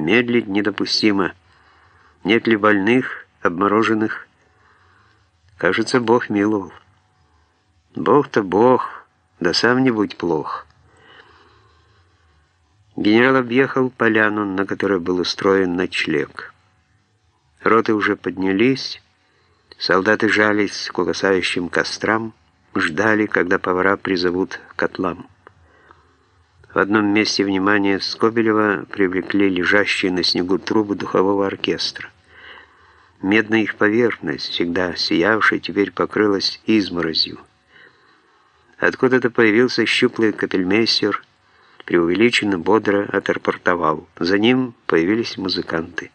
Медлить недопустимо. Нет ли больных, обмороженных? Кажется, Бог миловал. Бог-то Бог, да сам не будь плох. Генерал объехал поляну, на которой был устроен ночлег. Роты уже поднялись, солдаты жались к угасающим кострам, ждали, когда повара призовут к котлам. В одном месте внимания Скобелева привлекли лежащие на снегу трубы духового оркестра. Медная их поверхность, всегда сиявшая, теперь покрылась изморозью. Откуда-то появился щуплый капельмейстер, преувеличенно бодро отрапортовал. За ним появились музыканты.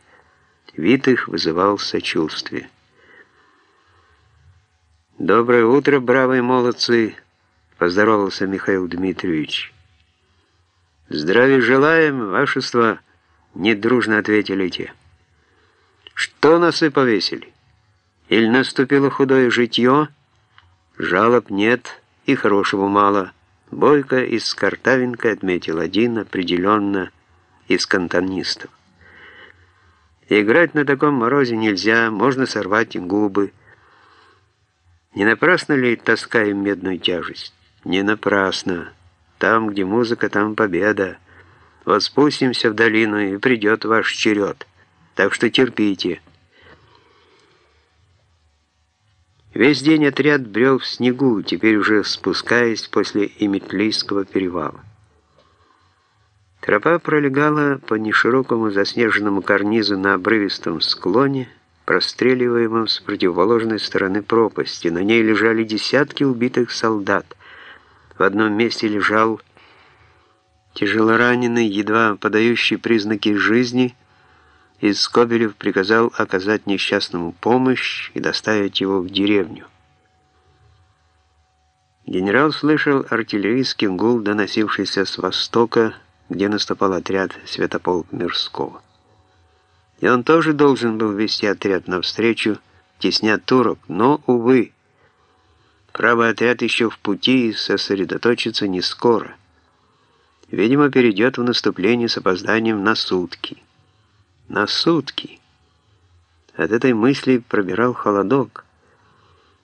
Вид их вызывал сочувствие. «Доброе утро, бравые молодцы!» — поздоровался Михаил Дмитриевич. «Здравия желаем, вашество!» — недружно ответили те. «Что нас и повесили? Или наступило худое житье? Жалоб нет и хорошего мало». Бойко из Картавенко отметил один определенно из кантонистов. Играть на таком морозе нельзя, можно сорвать губы. Не напрасно ли таскаем медную тяжесть? Не напрасно. Там, где музыка, там победа. Вот спустимся в долину, и придет ваш черед. Так что терпите. Весь день отряд брел в снегу, теперь уже спускаясь после Иметлийского перевала. Тропа пролегала по неширокому заснеженному карнизу на обрывистом склоне, простреливаемом с противоположной стороны пропасти. На ней лежали десятки убитых солдат — в одном месте лежал тяжелораненый, едва подающий признаки жизни, и Скобелев приказал оказать несчастному помощь и доставить его в деревню. Генерал слышал артиллерийский гул, доносившийся с востока, где наступал отряд Святополк Мирского. И он тоже должен был вести отряд навстречу, тесня турок, но, увы, Правый отряд еще в пути и сосредоточится не скоро. Видимо, перейдет в наступление с опозданием на сутки. На сутки. От этой мысли пробирал холодок.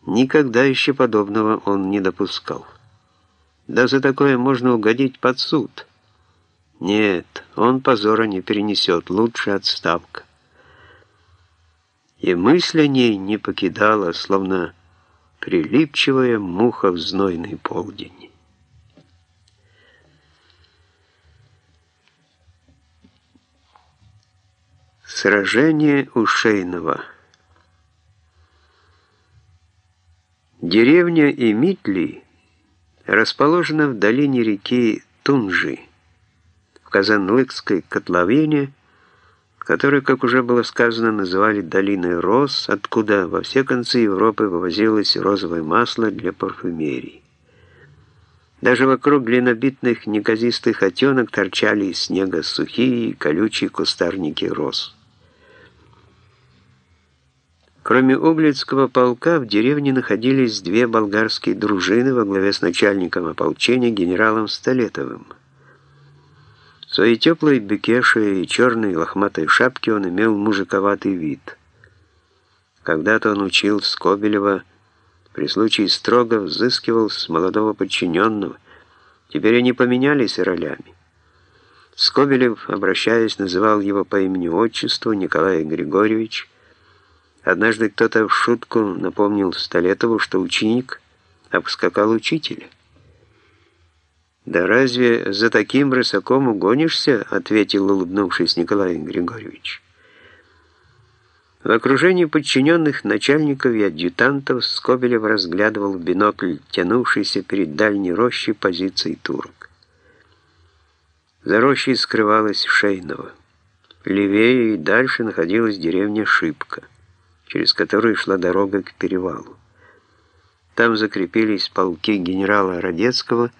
Никогда еще подобного он не допускал. Да за такое можно угодить под суд. Нет, он позора не перенесет, лучше отставка. И мысль о ней не покидала, словно прилипчивая муха в знойный полдень. Сражение у Шейного Деревня Имитли расположена в долине реки Тунжи, в Казанлыкской котловине, которую, как уже было сказано, называли «долиной роз», откуда во все концы Европы вывозилось розовое масло для парфюмерии. Даже вокруг глинобитных неказистых отенок торчали из снега сухие и колючие кустарники роз. Кроме Углицкого полка в деревне находились две болгарские дружины во главе с начальником ополчения генералом Столетовым – в своей теплой бекеше и черной лохматой шапке он имел мужиковатый вид. Когда-то он учил Скобелева, при случае строго взыскивал с молодого подчиненного. Теперь они поменялись ролями. Скобелев, обращаясь, называл его по имени-отчеству Николай Григорьевич. Однажды кто-то в шутку напомнил Столетову, что ученик обскакал учителя. «Да разве за таким рысаком угонишься?» — ответил, улыбнувшись Николай Григорьевич. В окружении подчиненных начальников и адъютантов Скобелев разглядывал в бинокль тянувшийся перед дальней рощей позиции турок. За рощей скрывалась Шейнова. Левее и дальше находилась деревня Шибка, через которую шла дорога к перевалу. Там закрепились полки генерала Радецкого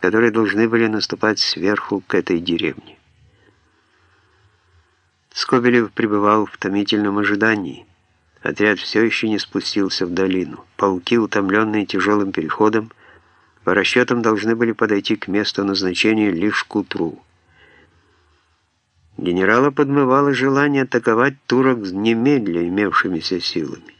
которые должны были наступать сверху к этой деревне. Скобелев пребывал в томительном ожидании. Отряд все еще не спустился в долину. Полки, утомленные тяжелым переходом, по расчетам должны были подойти к месту назначения лишь к утру. Генерала подмывало желание атаковать турок с немедля имевшимися силами.